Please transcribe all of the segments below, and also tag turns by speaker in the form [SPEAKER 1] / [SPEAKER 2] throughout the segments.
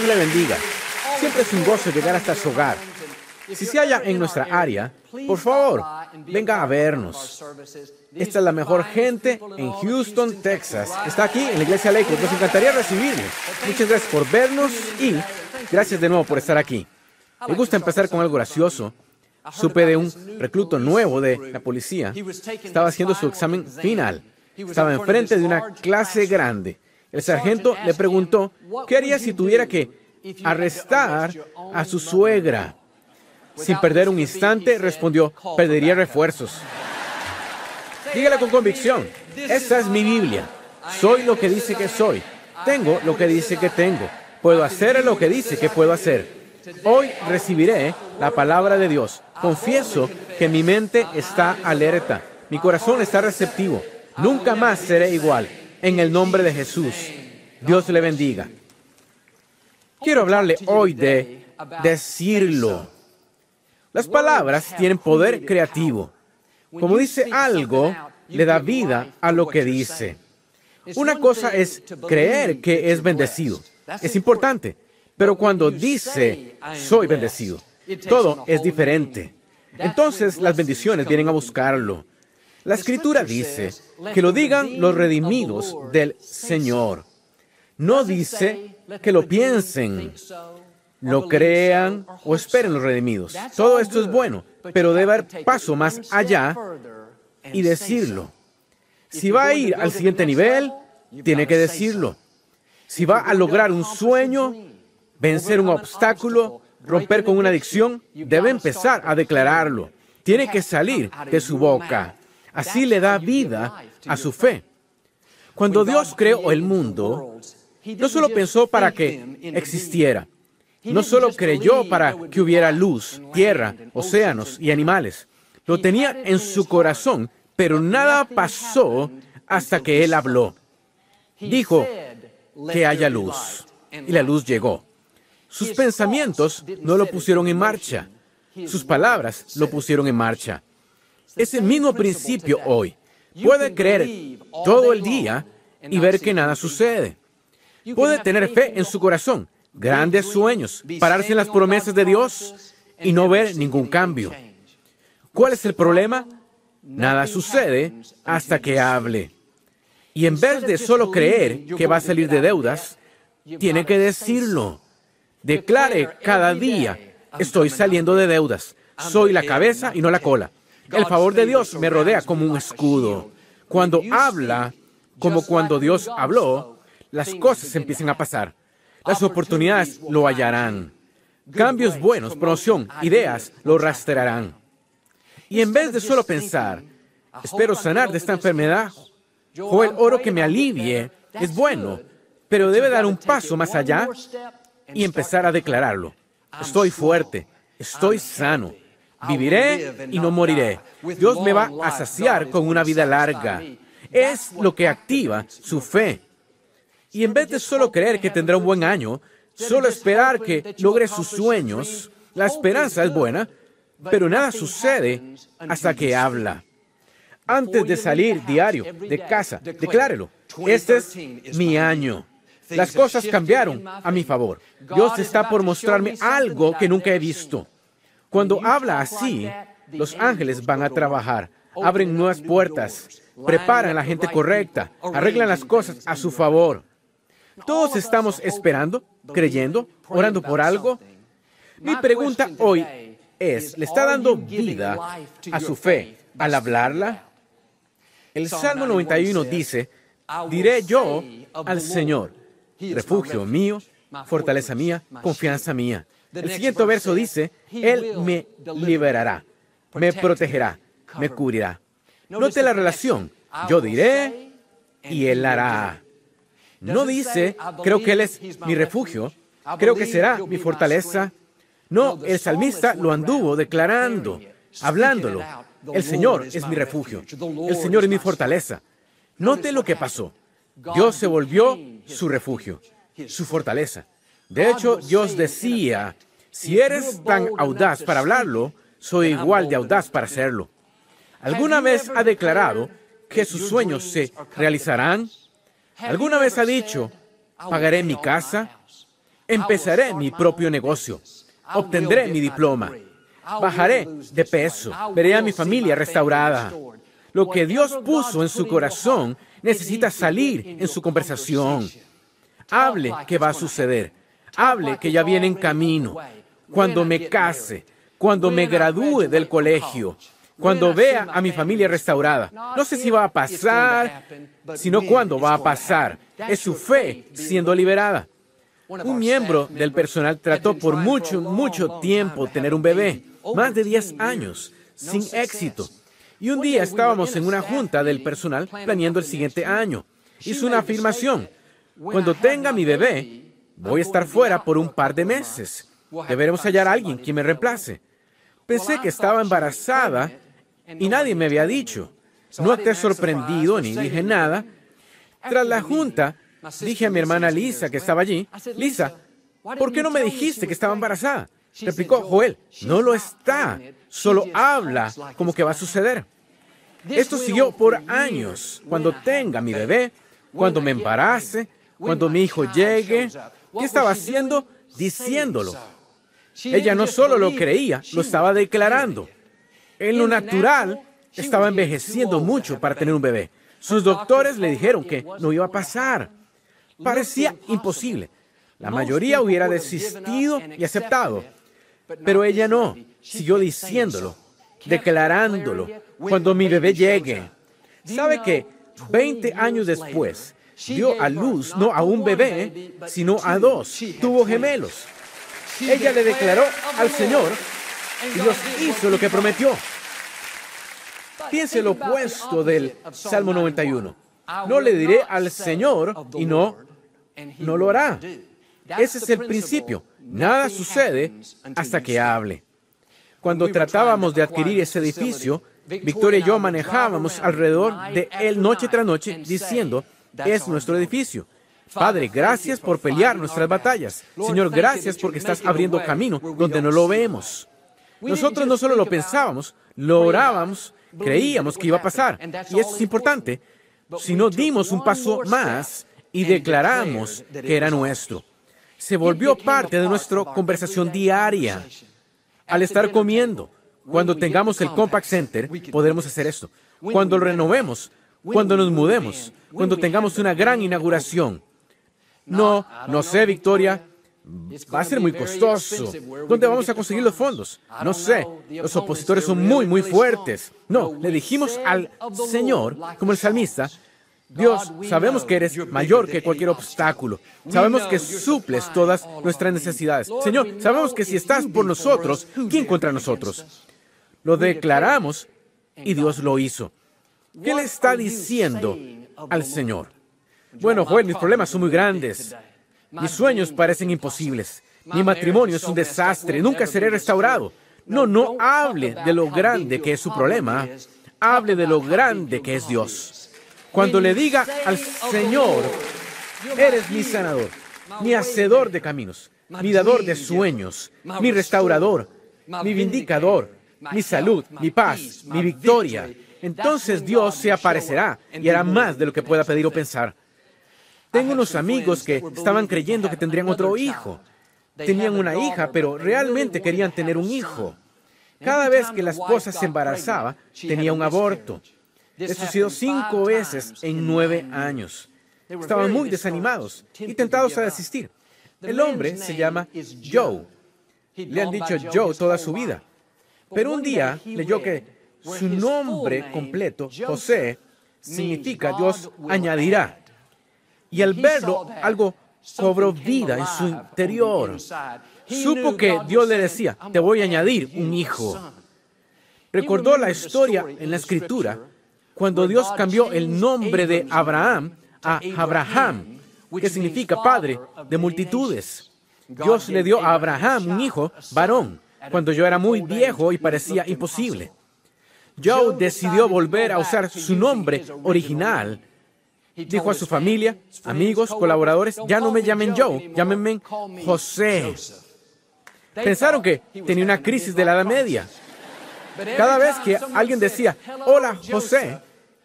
[SPEAKER 1] Dios le bendiga. Siempre es un gozo llegar hasta su hogar. Si se halla en nuestra área, por favor, venga a vernos. Esta es la mejor gente en Houston, Texas. Está aquí en la iglesia Lakewood. Nos encantaría recibirle. Muchas gracias por vernos y gracias de nuevo por estar aquí. Me gusta empezar con algo gracioso. Supe de un recluto nuevo de la policía. Estaba haciendo su examen final. Estaba enfrente de una clase grande. El sargento le preguntó, ¿qué haría si tuviera que arrestar a su suegra? Sin perder un instante, respondió, perdería refuerzos. Dígale con convicción, esta es mi Biblia. Soy lo que dice que soy. Tengo lo que dice que tengo. Puedo hacer lo que dice que puedo hacer. Hoy recibiré la palabra de Dios. Confieso que mi mente está alerta. Mi corazón está receptivo. Nunca más seré igual. En el nombre de Jesús. Dios le bendiga. Quiero hablarle hoy de decirlo. Las palabras tienen poder creativo. Como dice algo, le da vida a lo que dice. Una cosa es creer que es bendecido. Es importante. Pero cuando dice, soy bendecido, todo es diferente. Entonces las bendiciones vienen a buscarlo. La escritura dice que lo digan los redimidos del Señor. No dice que lo piensen, lo crean o esperen los redimidos. Todo esto es bueno, pero debe haber paso más allá y decirlo. Si va a ir al siguiente nivel, tiene que decirlo. Si va a lograr un sueño, vencer un obstáculo, romper con una adicción, debe empezar a declararlo. Tiene que salir de su boca. Así le da vida a su fe. Cuando Dios creó el mundo, no solo pensó para que existiera, no solo creyó para que hubiera luz, tierra, océanos y animales. Lo tenía en su corazón, pero nada pasó hasta que Él habló. Dijo que haya luz. Y la luz llegó. Sus pensamientos no lo pusieron en marcha. Sus palabras lo pusieron en marcha. Ese mismo principio hoy. Puede creer todo el día y ver que nada sucede. Puede tener fe en su corazón, grandes sueños, pararse en las promesas de Dios y no ver ningún cambio. ¿Cuál es el problema? Nada sucede hasta que hable. Y en vez de solo creer que va a salir de deudas, tiene que decirlo. Declare cada día, estoy saliendo de deudas. Soy la cabeza y no la cola. El favor de Dios me rodea como un escudo. Cuando habla, como cuando Dios habló, las cosas empiezan a pasar. Las oportunidades lo hallarán. Cambios buenos, promoción, ideas lo rastrearán. Y en vez de solo pensar, espero sanar de esta enfermedad, o el oro que me alivie, es bueno, pero debe dar un paso más allá y empezar a declararlo. Estoy fuerte, estoy sano, viviré y no moriré. Dios me va a saciar con una vida larga. Es lo que activa su fe. Y en vez de solo creer que tendrá un buen año, solo esperar que logre sus sueños, la esperanza es buena, pero nada sucede hasta que habla. Antes de salir diario de casa, declárelo. Este es mi año. Las cosas cambiaron a mi favor. Dios está por mostrarme algo que nunca he visto. Cuando habla así, los ángeles van a trabajar, abren nuevas puertas, preparan a la gente correcta, arreglan las cosas a su favor. Todos estamos esperando, creyendo, orando por algo. Mi pregunta hoy es, ¿le está dando vida a su fe al hablarla? El Salmo 91 dice, diré yo al Señor, refugio mío, fortaleza mía, confianza mía. El siguiente verso dice, Él me liberará, me protegerá, me cubrirá. Note la relación. Yo diré y Él hará. No dice, creo que Él es mi refugio, creo que será mi fortaleza. No, el salmista lo anduvo declarando, hablándolo. El Señor es mi refugio, el Señor es mi fortaleza. Note lo que pasó. Dios se volvió su refugio, su fortaleza. De hecho, Dios decía, si eres tan audaz para hablarlo, soy igual de audaz para hacerlo. ¿Alguna vez ha declarado que sus sueños se realizarán? ¿Alguna vez ha dicho, pagaré mi casa? Empezaré mi propio negocio. Obtendré mi diploma. Bajaré de peso. Veré a mi familia restaurada. Lo que Dios puso en su corazón necesita salir en su conversación. Hable que va a suceder. Hable que ya viene en camino. Cuando me case, cuando me gradúe del colegio, cuando vea a mi familia restaurada. No sé si va a pasar, sino cuándo va a pasar. Es su fe siendo liberada. Un miembro del personal trató por mucho, mucho tiempo tener un bebé, más de 10 años, sin éxito. Y un día estábamos en una junta del personal planeando el siguiente año. Hizo una afirmación. Cuando tenga mi bebé, voy a estar fuera por un par de meses. Deberemos hallar a alguien quien me reemplace. Pensé que estaba embarazada y nadie me había dicho. No te sorprendido ni dije nada. Tras la junta, dije a mi hermana Lisa, que estaba allí, Lisa, ¿por qué no me dijiste que estaba embarazada? Replicó Joel, no lo está, solo habla como que va a suceder. Esto siguió por años. Cuando tenga mi bebé, cuando me embarace, cuando mi hijo llegue, ¿qué estaba haciendo? Diciéndolo. Ella no solo lo creía, lo estaba declarando. En lo natural, estaba envejeciendo mucho para tener un bebé. Sus doctores le dijeron que no iba a pasar. Parecía imposible. La mayoría hubiera desistido y aceptado. Pero ella no. Siguió diciéndolo, declarándolo. Cuando mi bebé llegue. ¿Sabe que 20 años después dio a luz no a un bebé, sino a dos? Tuvo gemelos. Ella le declaró al Señor y Dios hizo lo que prometió. Piense lo opuesto del Salmo 91. No le diré al Señor y no, no lo hará. Ese es el principio. Nada sucede hasta que hable. Cuando tratábamos de adquirir ese edificio, Victoria y yo manejábamos alrededor de él noche tras noche diciendo, es nuestro edificio. Padre, gracias por pelear nuestras batallas. Señor, gracias porque estás abriendo camino donde no lo vemos. Nosotros no solo lo pensábamos, lo orábamos, creíamos que iba a pasar. Y eso es importante. Si no dimos un paso más y declaramos que era nuestro, se volvió parte de nuestra conversación diaria. Al estar comiendo, cuando tengamos el Compact Center, podremos hacer esto. Cuando lo renovemos, cuando nos mudemos, cuando tengamos una gran inauguración, no, no sé, Victoria. Va a ser muy costoso. ¿Dónde vamos a conseguir los fondos? No sé. Los opositores son muy, muy fuertes. No, le dijimos al Señor, como el salmista, Dios, sabemos que eres mayor que cualquier obstáculo. Sabemos que suples todas nuestras necesidades. Señor, sabemos que si estás por nosotros, ¿quién contra nosotros? Lo declaramos y Dios lo hizo. ¿Qué le está diciendo al Señor? Bueno, Joel, mis problemas son muy grandes. Mis sueños parecen imposibles. Mi matrimonio es un desastre. Nunca seré restaurado. No, no hable de lo grande que es su problema. Hable de lo grande que es Dios. Cuando le diga al Señor, eres mi sanador, mi hacedor de caminos, mi dador de sueños, mi restaurador, mi vindicador, mi salud, mi paz, mi victoria, entonces Dios se aparecerá y hará más de lo que pueda pedir o pensar. Tengo unos amigos que estaban creyendo que tendrían otro hijo. Tenían una hija, pero realmente querían tener un hijo. Cada vez que la esposa se embarazaba, tenía un aborto. Eso sucedió cinco veces en nueve años. Estaban muy desanimados y tentados a desistir. El hombre se llama Joe. Le han dicho Joe toda su vida. Pero un día leyó que su nombre completo, José, significa Dios añadirá. Y al verlo, algo cobró vida en su interior. Supo que Dios le decía, te voy a añadir un hijo. Recordó la historia en la escritura cuando Dios cambió el nombre de Abraham a Abraham, que significa padre de multitudes. Dios le dio a Abraham un hijo varón cuando yo era muy viejo y parecía imposible. Joe decidió volver a usar su nombre original Dijo a su familia, amigos, colaboradores, ya no me llamen Joe, llámenme José. Pensaron que tenía una crisis de la Edad Media. Cada vez que alguien decía, hola José,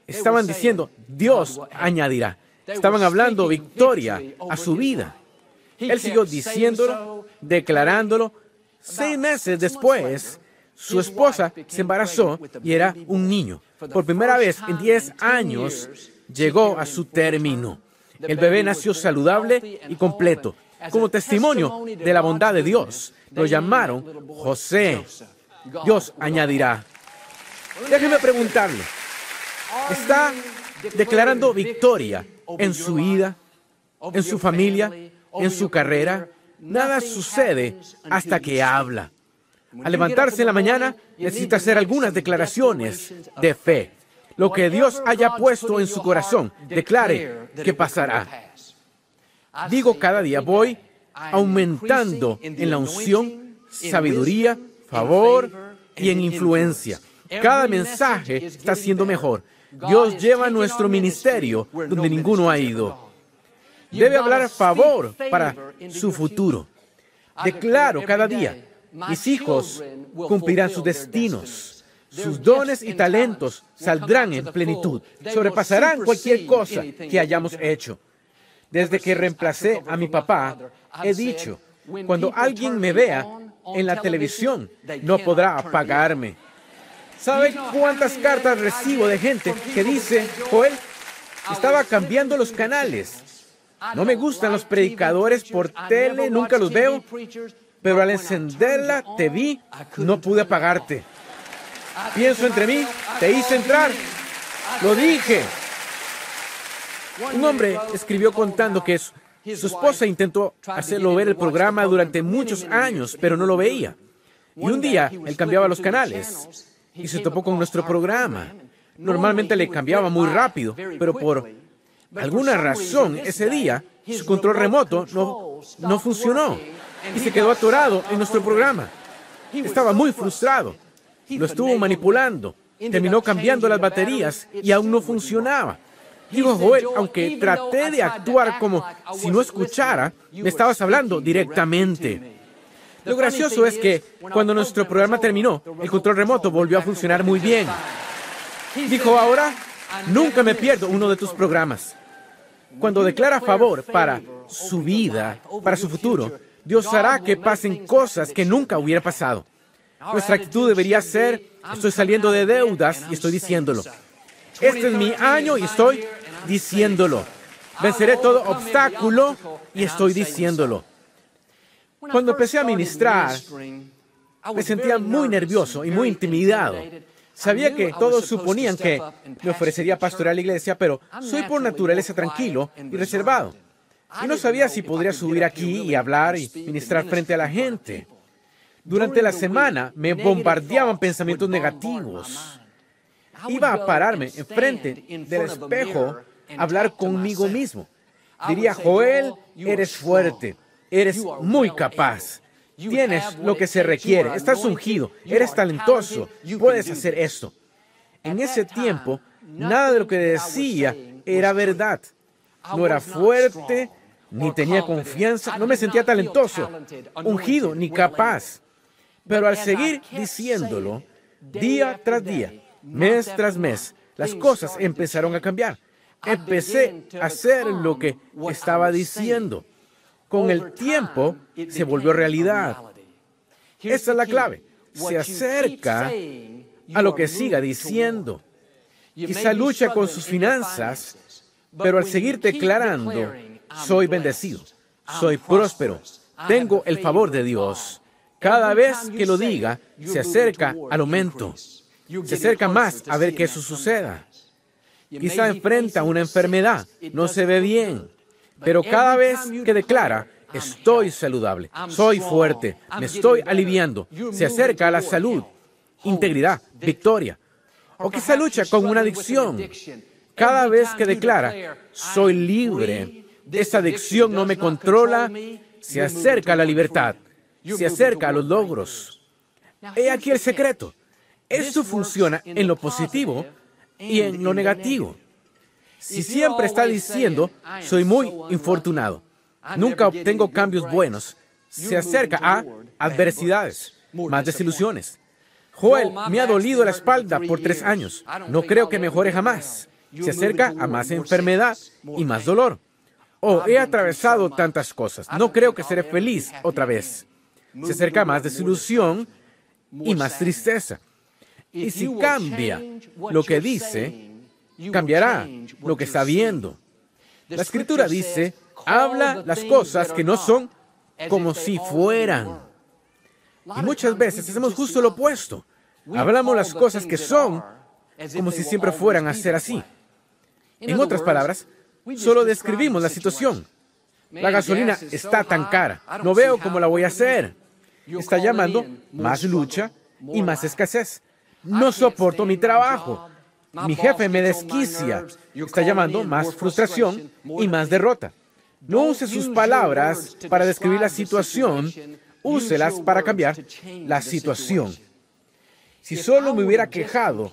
[SPEAKER 1] estaban diciendo, Dios añadirá. Estaban hablando victoria a su vida. Él siguió diciéndolo, declarándolo. Seis meses después, su esposa se embarazó y era un niño. Por primera vez en 10 años llegó a su término. El bebé nació saludable y completo. Como testimonio de la bondad de Dios, lo llamaron José. Dios añadirá. Déjeme preguntarle, ¿está declarando victoria en su vida, en su familia, en su carrera? Nada sucede hasta que habla. Al levantarse en la mañana, necesita hacer algunas declaraciones de fe. Lo que Dios haya puesto en su corazón, declare que pasará. Digo cada día, voy aumentando en la unción, sabiduría, favor y en influencia. Cada mensaje está siendo mejor. Dios lleva nuestro ministerio donde ninguno ha ido. Debe hablar a favor para su futuro. Declaro cada día, mis hijos cumplirán sus destinos. Sus dones y talentos saldrán en plenitud. Sobrepasarán cualquier cosa que hayamos hecho. Desde que reemplacé a mi papá, he dicho, cuando alguien me vea en la televisión, no podrá apagarme. ¿Sabe cuántas cartas recibo de gente que dice, Joel, estaba cambiando los canales? No me gustan los predicadores por tele, nunca los veo, pero al encenderla te vi, no pude apagarte. Pienso entre mí, te hice entrar. Lo dije. Un hombre escribió contando que su, esposa intentó hacerlo ver el programa durante muchos años, pero no lo veía. Y un día él cambiaba los canales y se topó con nuestro programa. Normalmente le cambiaba muy rápido, pero por alguna razón ese día su control remoto no, no funcionó y se quedó atorado en nuestro programa. Estaba muy frustrado. Lo estuvo manipulando. Terminó cambiando las baterías y aún no funcionaba. Dijo Joel, aunque traté de actuar como si no escuchara, me estabas hablando directamente. Lo gracioso es que cuando nuestro programa terminó, el control remoto volvió a funcionar muy bien. Dijo, ahora nunca me pierdo uno de tus programas. Cuando declara favor para su vida, para su futuro, Dios hará que pasen cosas que nunca hubiera pasado. Nuestra actitud debería ser, estoy saliendo de deudas y estoy diciéndolo. Este es mi año y estoy diciéndolo. Venceré todo obstáculo y estoy diciéndolo. Cuando empecé a ministrar, me sentía muy nervioso y muy intimidado. Sabía que todos suponían que me ofrecería pastorear a la iglesia, pero soy por naturaleza tranquilo y reservado. Y no sabía si podría subir aquí y hablar y ministrar frente a la gente. Durante la semana me bombardeaban pensamientos negativos. Iba a pararme enfrente del espejo a hablar conmigo mismo. Diría, Joel, eres fuerte, eres muy capaz, tienes lo que se requiere, estás ungido, eres talentoso, puedes hacer esto. En ese tiempo, nada de lo que decía era verdad. No era fuerte, ni tenía confianza, no me sentía talentoso, ungido, ni capaz. Pero al seguir diciéndolo, día tras día, mes tras mes, las cosas empezaron a cambiar. Empecé a hacer lo que estaba diciendo. Con el tiempo se volvió realidad. Esa es la clave. Se acerca a lo que siga diciendo. Quizá lucha con sus finanzas, pero al seguir declarando, soy bendecido, soy próspero, tengo el favor de Dios. Cada vez que lo diga, se acerca al aumento, se acerca más a ver que eso suceda. Quizá enfrenta una enfermedad, no se ve bien, pero cada vez que declara, estoy saludable, soy fuerte, me estoy aliviando, se acerca a la salud, integridad, victoria. O quizá lucha con una adicción. Cada vez que declara, soy libre, esa adicción no me controla, se acerca a la libertad, se acerca a los logros. He aquí el secreto. Esto funciona en lo positivo y en lo negativo. Si siempre está diciendo, soy muy infortunado, nunca obtengo cambios buenos, se acerca a adversidades, más desilusiones. Joel, me ha dolido la espalda por tres años. No creo que mejore jamás. Se acerca a más enfermedad y más dolor. Oh, he atravesado tantas cosas. No creo que seré feliz otra vez. Se acerca más desilusión y más tristeza. Y si cambia lo que dice, cambiará lo que está viendo. La escritura dice, habla las cosas que no son como si fueran. Y muchas veces hacemos justo lo opuesto. Hablamos las cosas que son como si siempre fueran a ser así. En otras palabras, solo describimos la situación. La gasolina está tan cara. No veo cómo la voy a hacer. Está llamando más lucha y más escasez. No soporto mi trabajo. Mi jefe me desquicia. Está llamando más frustración y más derrota. No use sus palabras para describir la situación, úselas para cambiar la situación. Si solo me hubiera quejado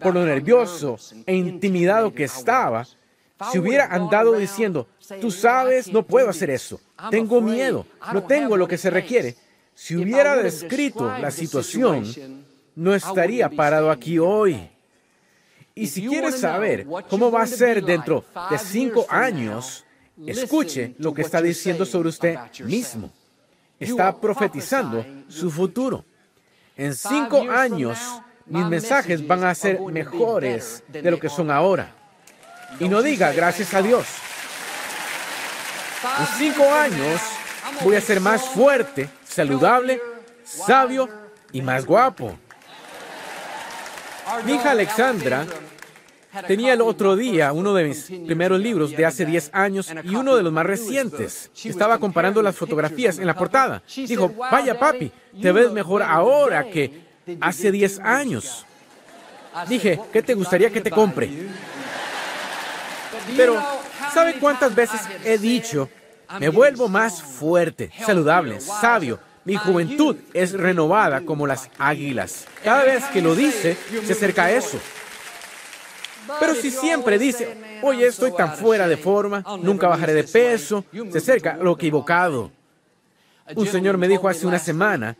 [SPEAKER 1] por lo nervioso e intimidado que estaba, si hubiera andado diciendo, tú sabes, no puedo hacer eso, tengo miedo, no tengo lo que se requiere, si hubiera descrito la situación, no estaría parado aquí hoy. Y si quieres saber cómo va a ser dentro de cinco años, escuche lo que está diciendo sobre usted mismo. Está profetizando su futuro. En cinco años, mis mensajes van a ser mejores de lo que son ahora. Y no diga gracias a Dios. En cinco años voy a ser más fuerte, saludable, sabio y más guapo. Mi hija Alexandra tenía el otro día uno de mis primeros libros de hace 10 años y uno de los más recientes. Estaba comparando las fotografías en la portada. Dijo, vaya papi, te ves mejor ahora que hace 10 años. Dije, ¿qué te gustaría que te compre? Pero, ¿sabe cuántas veces he dicho, me vuelvo más fuerte, saludable, sabio, mi juventud es renovada como las águilas. Cada vez que lo dice, se acerca a eso. Pero si siempre dice, oye, estoy tan fuera de forma, nunca bajaré de peso, se acerca a lo equivocado. Un señor me dijo hace una semana,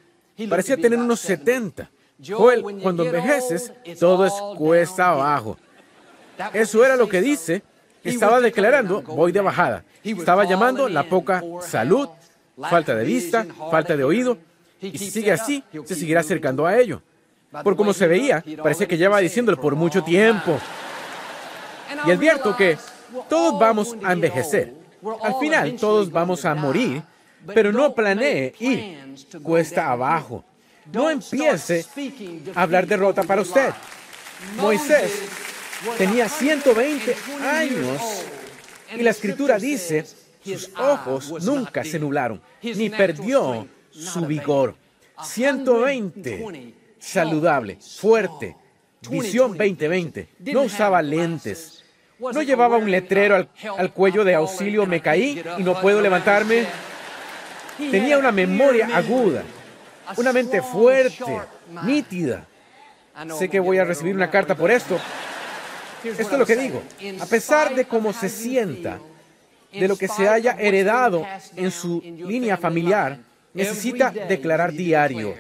[SPEAKER 1] parecía tener unos 70. Joel, cuando envejeces, todo es cuesta abajo. Eso era lo que dice. Estaba declarando, voy de bajada. Estaba llamando la poca salud, falta de vista, falta de oído, y si sigue así, se seguirá acercando a ello. Por como se veía, parece que lleva diciéndolo por mucho tiempo. Y advierto que todos vamos a envejecer. Al final, todos vamos a morir, pero no planee ir cuesta abajo. No empiece a hablar derrota para usted. Moisés tenía 120 años y la escritura dice sus ojos nunca se nublaron, ni perdió su vigor. 120, saludable, fuerte, visión 2020. No usaba lentes. No llevaba un letrero al, al, cuello de auxilio, me caí y no puedo levantarme. Tenía una memoria aguda, una mente fuerte, nítida. Sé que voy a recibir una carta por esto. Esto es lo que digo. A pesar de cómo se sienta, de lo que se haya heredado en su línea familiar, necesita declarar diario.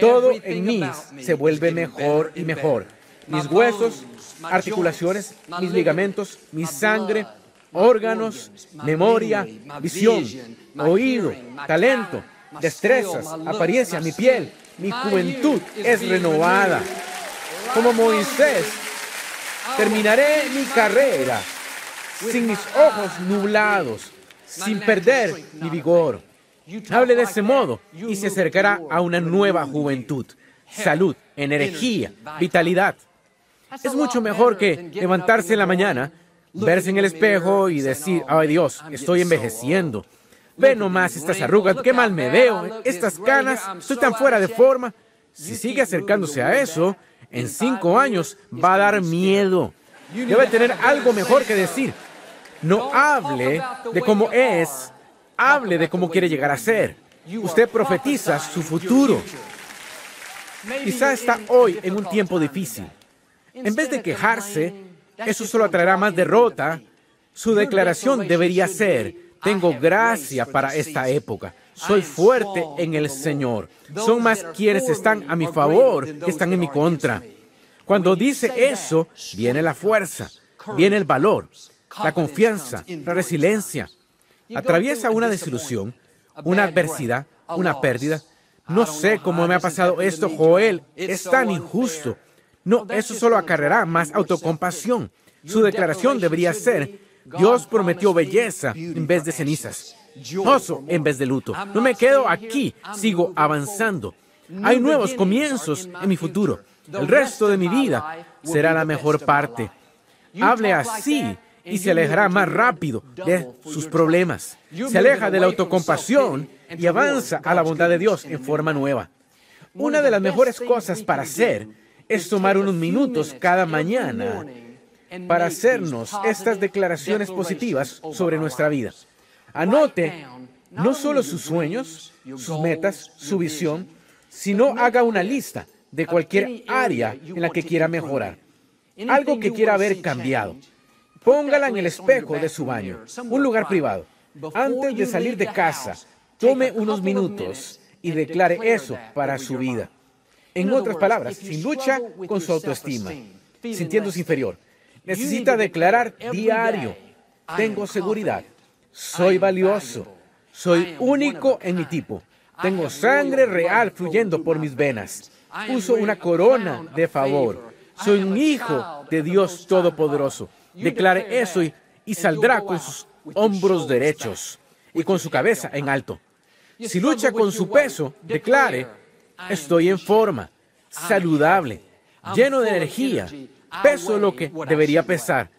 [SPEAKER 1] Todo en mí se vuelve mejor y mejor. Mis huesos, articulaciones, mis ligamentos, mi sangre, órganos, memoria, visión, oído, talento, destrezas, apariencia, mi piel, mi juventud es renovada. Como Moisés, terminaré mi carrera sin mis ojos nublados, sin perder mi vigor. Hable de ese modo y se acercará a una nueva juventud, salud, energía, vitalidad. Es mucho mejor que levantarse en la mañana, verse en el espejo y decir, ay Dios, estoy envejeciendo. Ve nomás estas arrugas, qué mal me veo, estas canas, estoy tan fuera de forma. Si sigue acercándose a eso, en cinco años va a dar miedo. Debe tener algo mejor que decir. No hable de cómo es, hable de cómo quiere llegar a ser. Usted profetiza su futuro. Quizá está hoy en un tiempo difícil. En vez de quejarse, eso solo atraerá más derrota. Su declaración debería ser, tengo gracia para esta época. Soy fuerte en el Señor. Son más quienes están a mi favor que están en mi contra. Cuando dice eso, viene la fuerza, viene el valor, la confianza, la resiliencia, atraviesa una desilusión, una adversidad, una pérdida. No sé cómo me ha pasado esto, Joel. Es tan injusto. No, eso solo acarreará más autocompasión. Su declaración debería ser, Dios prometió belleza en vez de cenizas, gozo en vez de luto. No me quedo aquí, sigo avanzando. Hay nuevos comienzos en mi futuro. El resto de mi vida será la mejor parte. Hable así y se alejará más rápido de sus problemas. Se aleja de la autocompasión y avanza a la bondad de Dios en forma nueva. Una de las mejores cosas para hacer es tomar unos minutos cada mañana para hacernos estas declaraciones positivas sobre nuestra vida. Anote no solo sus sueños, sus metas, su visión, sino haga una lista de cualquier área en la que quiera mejorar, algo que quiera haber cambiado. Póngala en el espejo de su baño, un lugar privado. Antes de salir de casa, tome unos minutos y declare eso para su vida. En otras palabras, sin lucha con su autoestima, sintiéndose inferior, necesita declarar diario, tengo seguridad, soy valioso, soy único en mi tipo, tengo sangre real fluyendo por mis venas, uso una corona de favor, soy un hijo de Dios Todopoderoso. Declare eso y, y saldrá con sus hombros derechos y con su cabeza en alto. Si lucha con su peso, declare, estoy en forma, saludable, lleno de energía, peso lo que debería pesar.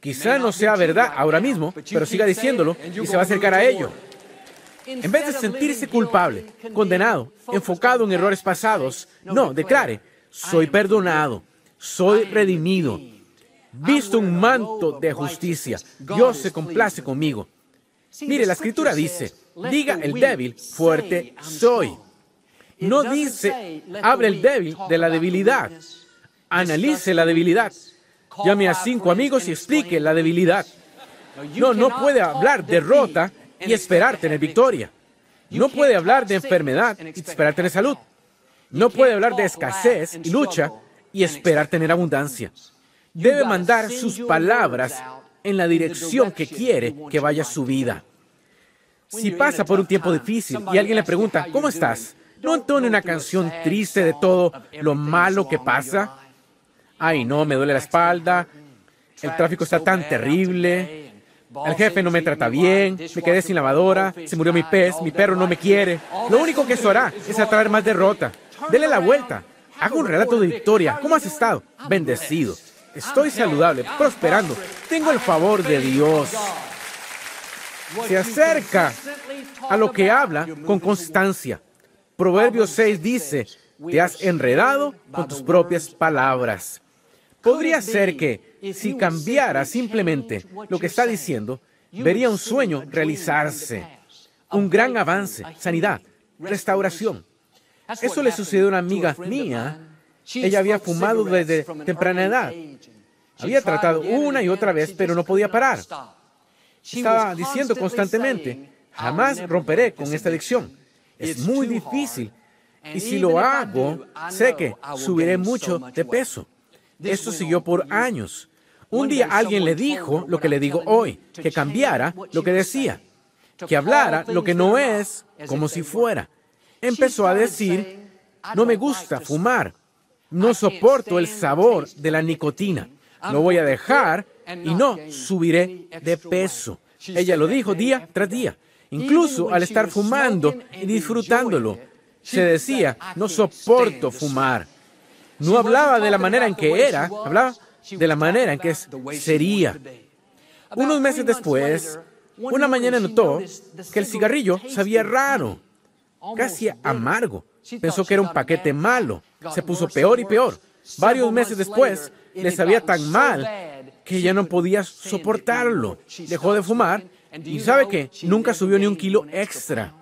[SPEAKER 1] Quizá no sea verdad ahora mismo, pero siga diciéndolo y se va a acercar a ello. En vez de sentirse culpable, condenado, enfocado en errores pasados, no, declare, soy perdonado, soy redimido, visto un manto de justicia, Dios se complace conmigo. Mire, la escritura dice, diga el débil, fuerte soy. No dice, hable el débil de la debilidad. Analice la debilidad. Llame a cinco amigos y explique la debilidad. No, no puede hablar derrota y esperar tener victoria. No puede hablar de enfermedad y esperar tener salud. No puede hablar de escasez y lucha y esperar tener abundancia. Debe mandar sus palabras en la dirección que quiere que vaya su vida. Si pasa por un tiempo difícil y alguien le pregunta, ¿cómo estás? No entone una canción triste de todo lo malo que pasa. Ay, no, me duele la espalda. El tráfico está tan terrible. El jefe no me trata bien. Me quedé sin lavadora. Se murió mi pez. Mi perro no me quiere. Lo único que eso hará es atraer más derrota. Dele la vuelta. Haga un relato de victoria. ¿Cómo has estado? Bendecido. Estoy saludable, prosperando. Tengo el favor de Dios. Se acerca a lo que habla con constancia. Proverbios 6 dice, te has enredado con tus propias palabras. Podría ser que si cambiara simplemente lo que está diciendo, vería un sueño realizarse, un gran avance, sanidad, restauración. Eso le sucedió a una amiga mía. Ella había fumado desde temprana edad. Había tratado una y otra vez, pero no podía parar. Estaba diciendo constantemente, jamás romperé con esta adicción. Es muy difícil. Y si lo hago, sé que subiré mucho de peso. Esto siguió por años. Un día alguien le dijo lo que le digo hoy, que cambiara lo que decía, que hablara lo que no es como si fuera. Empezó a decir, no me gusta fumar, no soporto el sabor de la nicotina, lo voy a dejar y no subiré de peso. Ella lo dijo día tras día. Incluso al estar fumando y disfrutándolo, se decía, no soporto fumar. No hablaba de la manera en que era, hablaba de la manera en que sería. Unos meses después, una mañana notó que el cigarrillo sabía raro, casi amargo. Pensó que era un paquete malo. Se puso peor y peor. Varios meses después, le sabía tan mal que ya no podía soportarlo. Dejó de fumar y sabe que nunca subió ni un kilo extra.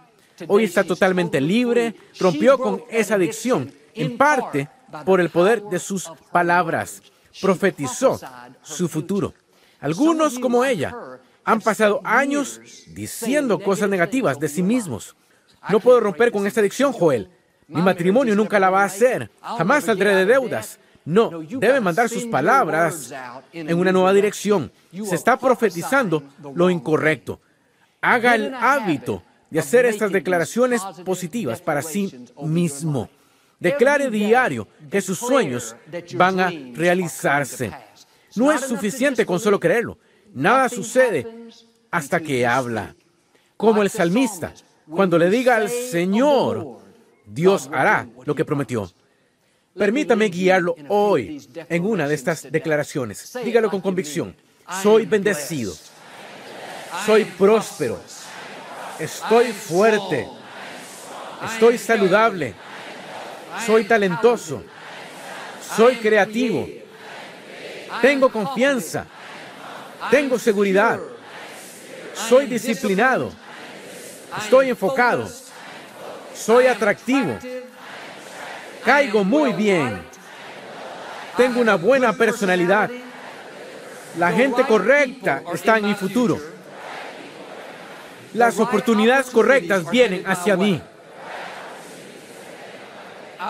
[SPEAKER 1] Hoy está totalmente libre, rompió con esa adicción, en parte por el poder de sus palabras. Profetizó su futuro. Algunos como ella han pasado años diciendo cosas negativas de sí mismos. No puedo romper con esta adicción, Joel. Mi matrimonio nunca la va a hacer. Jamás saldré de deudas. No, debe mandar sus palabras en una nueva dirección. Se está profetizando lo incorrecto. haga el hábito de hacer estas declaraciones positivas para sí mismo. Declare diario que sus sueños van a realizarse. No es suficiente con solo creerlo. Nada sucede hasta que habla. Como el salmista, cuando le diga al Señor, Dios hará lo que prometió. Permítame guiarlo hoy en una de estas declaraciones. Dígalo con convicción. Soy bendecido. Soy próspero. Estoy fuerte. Estoy saludable. Soy talentoso. Soy creativo. Tengo confianza. Tengo seguridad. Soy disciplinado. Estoy enfocado. Soy atractivo. Caigo muy bien. Tengo una buena personalidad. La gente correcta está en mi futuro. Las oportunidades correctas vienen hacia mí.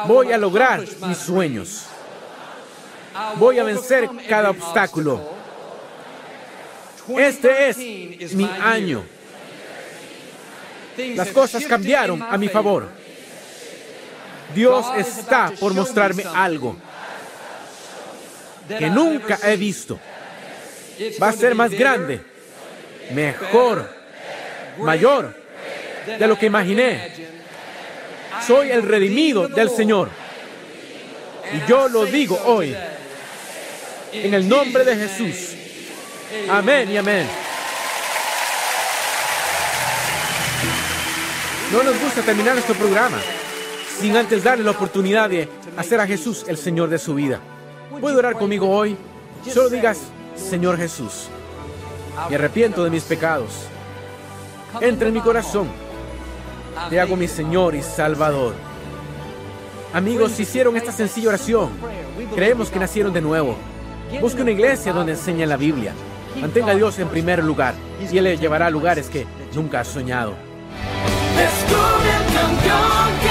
[SPEAKER 1] Voy a lograr mis sueños. Voy a vencer cada obstáculo. Este es mi año. Las cosas cambiaron a mi favor. Dios está por mostrarme algo que nunca he visto. Va a ser más grande, mejor, mayor de lo que imaginé. Soy el redimido del Señor. Y yo lo digo hoy, en el nombre de Jesús. Amén y amén. No nos gusta terminar nuestro programa sin antes darle la oportunidad de hacer a Jesús el Señor de su vida. ¿Puede orar conmigo hoy? Solo digas, Señor Jesús, me arrepiento de mis pecados. Entra en mi corazón. Te hago mi Señor y Salvador. Amigos, si hicieron esta sencilla oración, creemos que nacieron de nuevo. Busque una iglesia donde enseñe la Biblia. Mantenga a Dios en primer lugar y Él le llevará a lugares que nunca has soñado.
[SPEAKER 2] Descubre el campeón